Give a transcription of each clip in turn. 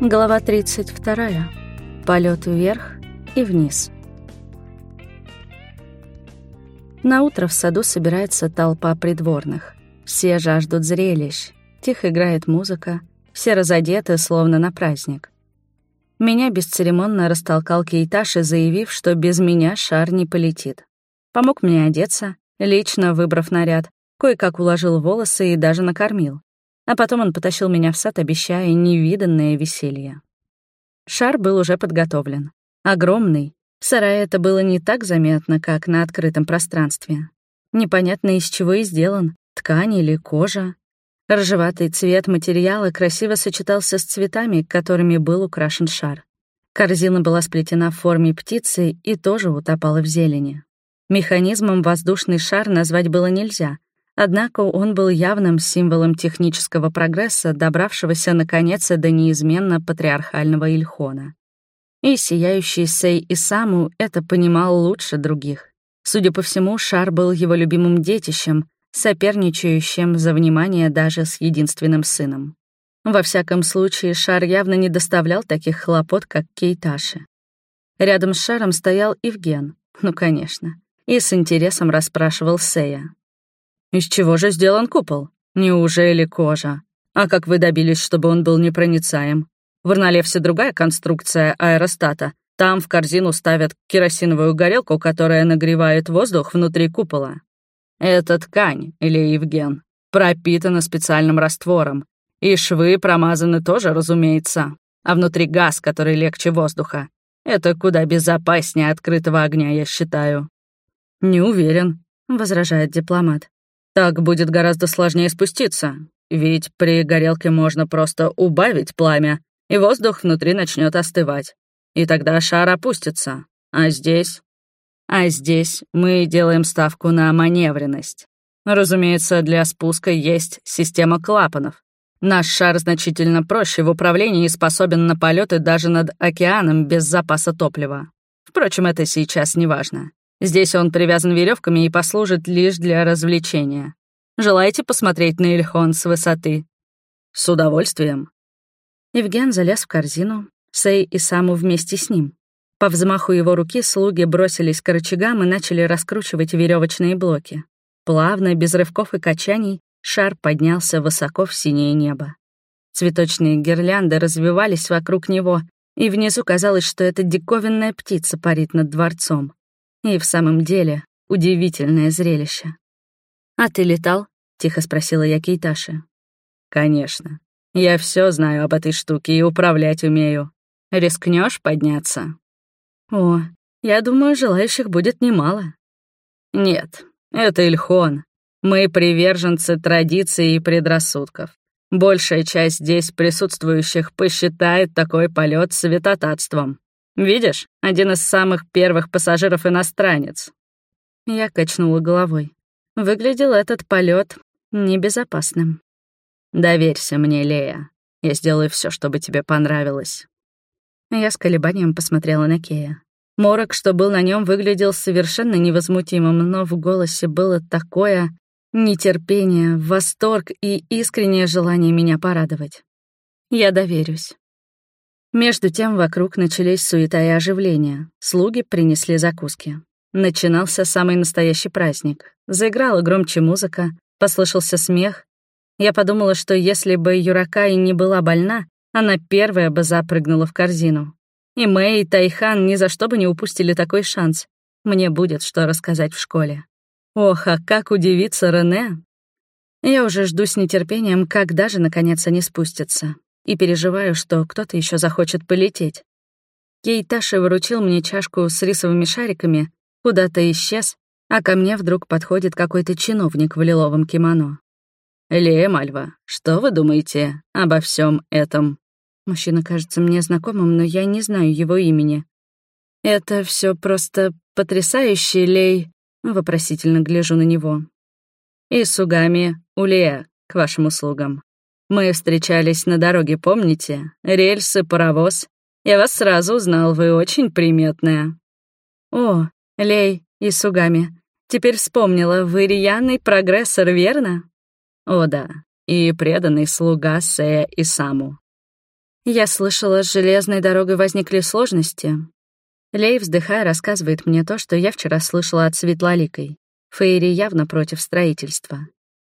Глава 32. Полет вверх и вниз. На утро в саду собирается толпа придворных. Все жаждут зрелищ. Тихо играет музыка. Все разодеты, словно на праздник. Меня бесцеремонно растолкал Кейташи, заявив, что без меня шар не полетит. Помог мне одеться, лично выбрав наряд, кое-как уложил волосы и даже накормил а потом он потащил меня в сад, обещая невиданное веселье. Шар был уже подготовлен. Огромный. В сарае это было не так заметно, как на открытом пространстве. Непонятно, из чего и сделан — ткань или кожа. Ржеватый цвет материала красиво сочетался с цветами, которыми был украшен шар. Корзина была сплетена в форме птицы и тоже утопала в зелени. Механизмом воздушный шар назвать было нельзя — Однако он был явным символом технического прогресса, добравшегося наконец до неизменно патриархального Ильхона. И сияющий Сей Исаму это понимал лучше других. Судя по всему, шар был его любимым детищем, соперничающим за внимание даже с единственным сыном. Во всяком случае, шар явно не доставлял таких хлопот, как Кейташи. Рядом с шаром стоял Евген, ну, конечно, и с интересом расспрашивал Сея. Из чего же сделан купол? Неужели кожа? А как вы добились, чтобы он был непроницаем? В Арналевсе другая конструкция аэростата. Там в корзину ставят керосиновую горелку, которая нагревает воздух внутри купола. Это ткань, или Евген, пропитана специальным раствором. И швы промазаны тоже, разумеется. А внутри газ, который легче воздуха. Это куда безопаснее открытого огня, я считаю. «Не уверен», — возражает дипломат. Так будет гораздо сложнее спуститься, ведь при горелке можно просто убавить пламя, и воздух внутри начнет остывать. И тогда шар опустится. А здесь... А здесь мы делаем ставку на маневренность. Разумеется, для спуска есть система клапанов. Наш шар значительно проще в управлении и способен на полеты даже над океаном без запаса топлива. Впрочем, это сейчас не важно. Здесь он привязан веревками и послужит лишь для развлечения. Желаете посмотреть на Ильхон с высоты?» «С удовольствием». Евген залез в корзину, Сей и Саму вместе с ним. По взмаху его руки слуги бросились к рычагам и начали раскручивать веревочные блоки. Плавно, без рывков и качаний, шар поднялся высоко в синее небо. Цветочные гирлянды развивались вокруг него, и внизу казалось, что эта диковинная птица парит над дворцом. И в самом деле удивительное зрелище. «А ты летал?» — тихо спросила я Кейташи. «Конечно. Я все знаю об этой штуке и управлять умею. Рискнешь подняться?» «О, я думаю, желающих будет немало». «Нет, это Ильхон. Мы приверженцы традиций и предрассудков. Большая часть здесь присутствующих посчитает такой полет святотатством. Видишь, один из самых первых пассажиров иностранец». Я качнула головой. Выглядел этот полет небезопасным. «Доверься мне, Лея. Я сделаю все, чтобы тебе понравилось». Я с колебанием посмотрела на Кея. Морок, что был на нем, выглядел совершенно невозмутимым, но в голосе было такое нетерпение, восторг и искреннее желание меня порадовать. Я доверюсь. Между тем вокруг начались суета и оживление. Слуги принесли закуски. Начинался самый настоящий праздник. Заиграла громче музыка, послышался смех. Я подумала, что если бы Юракай не была больна, она первая бы запрыгнула в корзину. И Мэй, и Тайхан ни за что бы не упустили такой шанс. Мне будет что рассказать в школе. Ох, а как удивится Рене. Я уже жду с нетерпением, когда же наконец они спустятся и переживаю, что кто-то еще захочет полететь. Кейташи выручил мне чашку с рисовыми шариками, куда-то исчез, а ко мне вдруг подходит какой-то чиновник в лиловом кимоно. «Лея Мальва, что вы думаете обо всем этом?» Мужчина кажется мне знакомым, но я не знаю его имени. «Это все просто потрясающе, Лей...» Вопросительно гляжу на него. «И Сугами, Улея, к вашим услугам. Мы встречались на дороге, помните? Рельсы, паровоз. Я вас сразу узнал, вы очень приметная. О, Лей и Сугами. Теперь вспомнила, вы рьяный прогрессор, верно? О да, и преданный слуга Сея и Саму. Я слышала, с железной дорогой возникли сложности. Лей, вздыхая, рассказывает мне то, что я вчера слышала от Светлоликой. Фейри явно против строительства.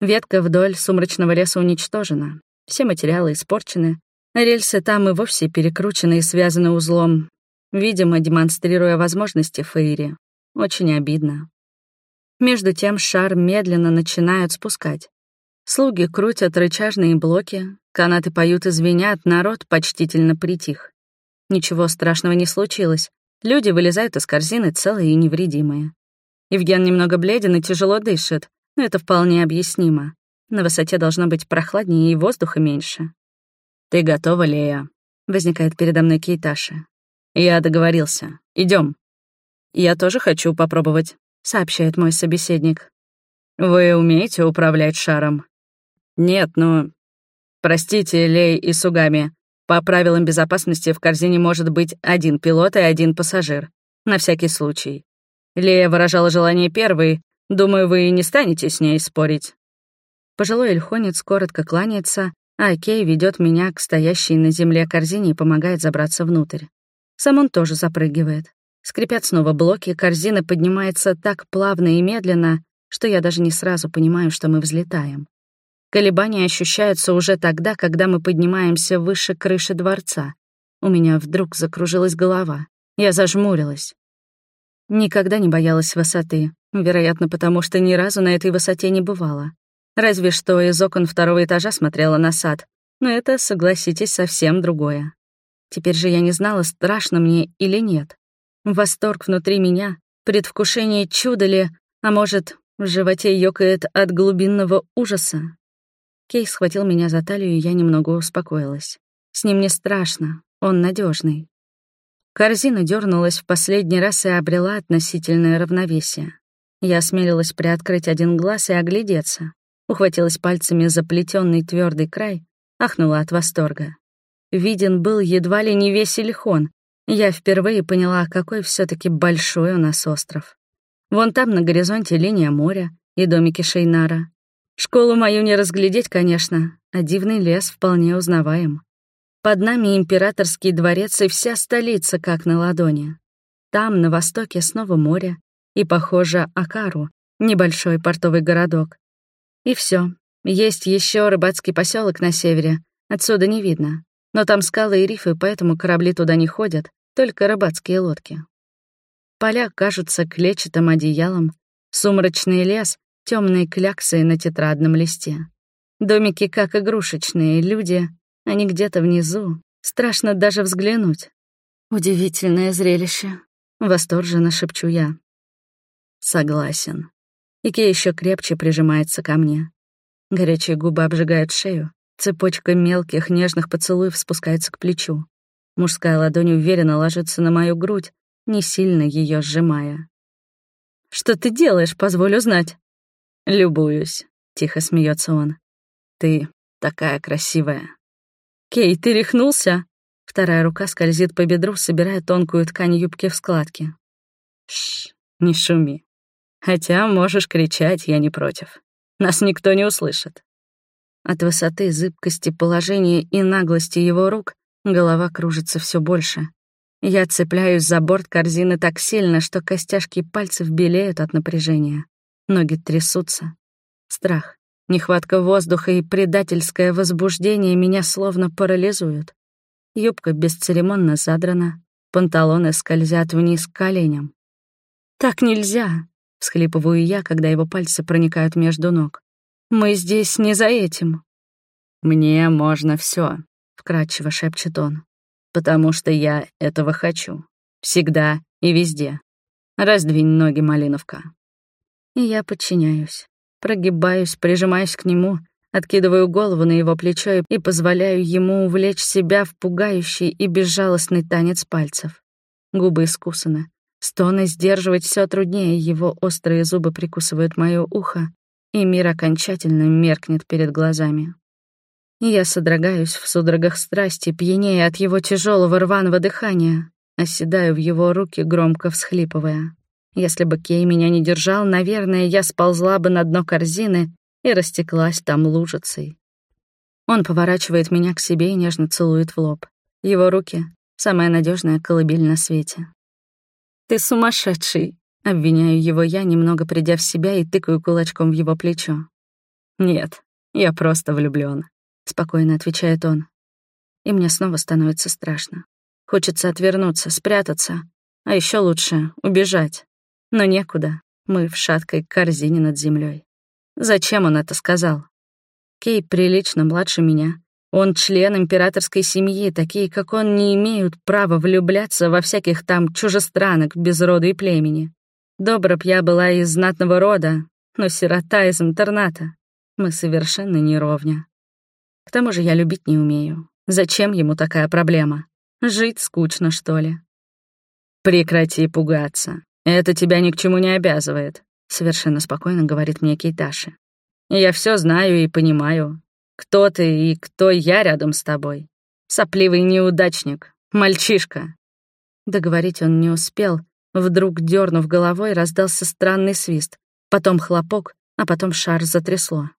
Ветка вдоль сумрачного леса уничтожена, все материалы испорчены, рельсы там и вовсе перекручены и связаны узлом, видимо, демонстрируя возможности Фейри. Очень обидно. Между тем шар медленно начинают спускать. Слуги крутят рычажные блоки, канаты поют и звенят, народ почтительно притих. Ничего страшного не случилось. Люди вылезают из корзины целые и невредимые. Евген немного бледен и тяжело дышит, но это вполне объяснимо. На высоте должно быть прохладнее и воздуха меньше. «Ты готова, Лея?» — возникает передо мной Кейташи. «Я договорился. Идем. «Я тоже хочу попробовать», — сообщает мой собеседник. «Вы умеете управлять шаром?» «Нет, но...» «Простите, Лей и Сугами. По правилам безопасности в корзине может быть один пилот и один пассажир. На всякий случай. Лея выражала желание первой. Думаю, вы не станете с ней спорить». Пожилой эльхонец коротко кланяется, а Кей ведет меня к стоящей на земле корзине и помогает забраться внутрь. Сам он тоже запрыгивает. Скрипят снова блоки, корзина поднимается так плавно и медленно, что я даже не сразу понимаю, что мы взлетаем. Колебания ощущаются уже тогда, когда мы поднимаемся выше крыши дворца. У меня вдруг закружилась голова. Я зажмурилась. Никогда не боялась высоты, вероятно, потому что ни разу на этой высоте не бывала. Разве что из окон второго этажа смотрела на сад, но это, согласитесь, совсем другое. Теперь же я не знала, страшно мне или нет. Восторг внутри меня, предвкушение чуда ли, а может, в животе ёкает от глубинного ужаса. Кей схватил меня за талию, и я немного успокоилась. С ним не страшно, он надежный. Корзина дернулась в последний раз и обрела относительное равновесие. Я осмелилась приоткрыть один глаз и оглядеться. Ухватилась пальцами за плетённый твердый край, ахнула от восторга. Виден был едва ли не весь Ильхон. Я впервые поняла, какой все таки большой у нас остров. Вон там на горизонте линия моря и домики Шейнара. Школу мою не разглядеть, конечно, а дивный лес вполне узнаваем. Под нами императорский дворец и вся столица как на ладони. Там, на востоке, снова море, и, похоже, Акару, небольшой портовый городок. И все. Есть еще рыбацкий поселок на севере, отсюда не видно. Но там скалы и рифы, поэтому корабли туда не ходят, только рыбацкие лодки. Поля кажутся клетчатым одеялом, сумрачный лес — темные кляксы на тетрадном листе. Домики как игрушечные, люди они где-то внизу. Страшно даже взглянуть. Удивительное зрелище. Восторженно шепчу я. Согласен. Ике еще крепче прижимается ко мне. Горячие губы обжигают шею. Цепочка мелких нежных поцелуев спускается к плечу. Мужская ладонь уверенно ложится на мою грудь, не сильно ее сжимая. «Что ты делаешь, позволю знать?» «Любуюсь», — тихо смеется он. «Ты такая красивая». «Кей, ты рехнулся?» Вторая рука скользит по бедру, собирая тонкую ткань юбки в складке. Шш, не шуми. Хотя можешь кричать, я не против. Нас никто не услышит. От высоты, зыбкости положения и наглости его рук голова кружится все больше. Я цепляюсь за борт корзины так сильно, что костяшки пальцев белеют от напряжения. Ноги трясутся. Страх. Нехватка воздуха и предательское возбуждение меня словно парализуют. Юбка бесцеремонно задрана, панталоны скользят вниз к коленям. «Так нельзя!» — всхлипываю я, когда его пальцы проникают между ног. «Мы здесь не за этим». «Мне можно все, вкрадчиво шепчет он. «Потому что я этого хочу. Всегда и везде. Раздвинь ноги, Малиновка». И я подчиняюсь. Прогибаюсь, прижимаюсь к нему, откидываю голову на его плечо и позволяю ему увлечь себя в пугающий и безжалостный танец пальцев. Губы искусаны. Стоны сдерживать все труднее, его острые зубы прикусывают мое ухо, и мир окончательно меркнет перед глазами. Я содрогаюсь в судорогах страсти, пьянее от его тяжелого рваного дыхания, оседаю в его руки, громко всхлипывая. Если бы Кей меня не держал, наверное, я сползла бы на дно корзины и растеклась там лужицей. Он поворачивает меня к себе и нежно целует в лоб. Его руки — самая надежная колыбель на свете. «Ты сумасшедший!» — обвиняю его я, немного придя в себя и тыкаю кулачком в его плечо. «Нет, я просто влюблён», — спокойно отвечает он. И мне снова становится страшно. Хочется отвернуться, спрятаться, а еще лучше — убежать. Но некуда, мы в шаткой корзине над землей. Зачем он это сказал? Кей прилично младше меня. Он член императорской семьи, такие, как он, не имеют права влюбляться во всяких там чужестранок без рода и племени. Добро б я была из знатного рода, но сирота из интерната. Мы совершенно не ровня. К тому же я любить не умею. Зачем ему такая проблема? Жить скучно, что ли? Прекрати пугаться. Это тебя ни к чему не обязывает, совершенно спокойно говорит мне Кейташи. Я все знаю и понимаю. Кто ты и кто я рядом с тобой. Сопливый неудачник, мальчишка. Договорить он не успел. Вдруг, дернув головой, раздался странный свист. Потом хлопок, а потом шар затрясло.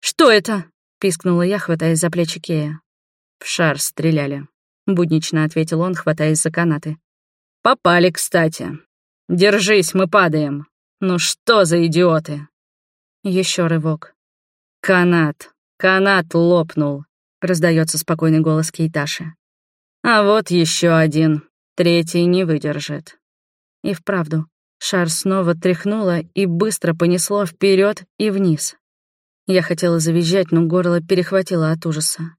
«Что это?» — пискнула я, хватаясь за плечи Кея. «В шар стреляли», — буднично ответил он, хватаясь за канаты. «Попали, кстати. Держись, мы падаем. Ну что за идиоты?» Еще рывок. «Канат, канат лопнул», — раздается спокойный голос Кейташи. «А вот еще один. Третий не выдержит». И вправду, шар снова тряхнуло и быстро понесло вперед и вниз. Я хотела завизжать, но горло перехватило от ужаса.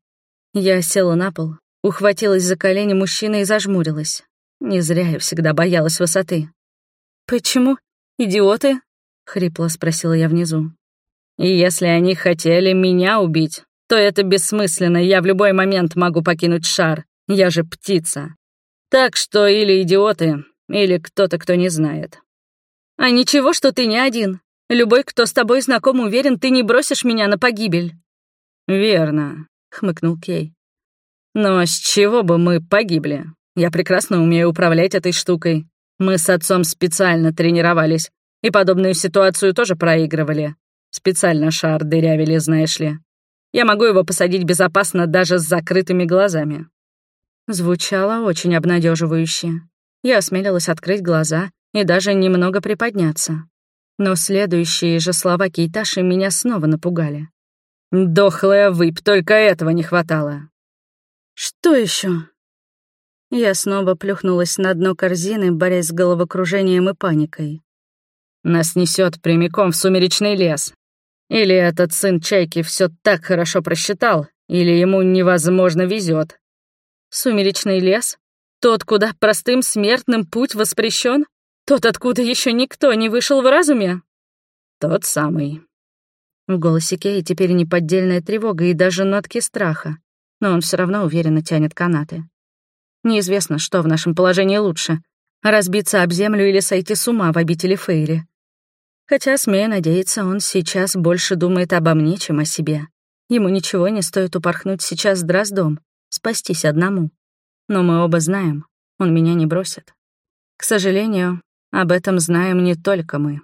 Я села на пол, ухватилась за колени мужчины и зажмурилась. Не зря я всегда боялась высоты. «Почему? Идиоты?» — хрипло спросила я внизу. «И если они хотели меня убить, то это бессмысленно, я в любой момент могу покинуть шар, я же птица. Так что или идиоты, или кто-то, кто не знает». «А ничего, что ты не один. Любой, кто с тобой знаком, уверен, ты не бросишь меня на погибель». «Верно. — хмыкнул Кей. «Но с чего бы мы погибли? Я прекрасно умею управлять этой штукой. Мы с отцом специально тренировались, и подобную ситуацию тоже проигрывали. Специально шар дырявили, знаешь ли. Я могу его посадить безопасно даже с закрытыми глазами». Звучало очень обнадеживающе. Я осмелилась открыть глаза и даже немного приподняться. Но следующие же слова Кейташи меня снова напугали. Дохлая выпь, только этого не хватало. Что еще? Я снова плюхнулась на дно корзины, борясь с головокружением и паникой. Нас несет прямиком в сумеречный лес. Или этот сын Чайки все так хорошо просчитал, или ему невозможно везет. Сумеречный лес? Тот, куда простым смертным путь воспрещен? Тот, откуда еще никто не вышел в разуме? Тот самый. В голосе Кеи теперь неподдельная тревога и даже нотки страха, но он все равно уверенно тянет канаты. Неизвестно, что в нашем положении лучше — разбиться об землю или сойти с ума в обители Фейри. Хотя, смею надеяться, он сейчас больше думает обо мне, чем о себе. Ему ничего не стоит упорхнуть сейчас с дроздом, спастись одному. Но мы оба знаем, он меня не бросит. К сожалению, об этом знаем не только мы.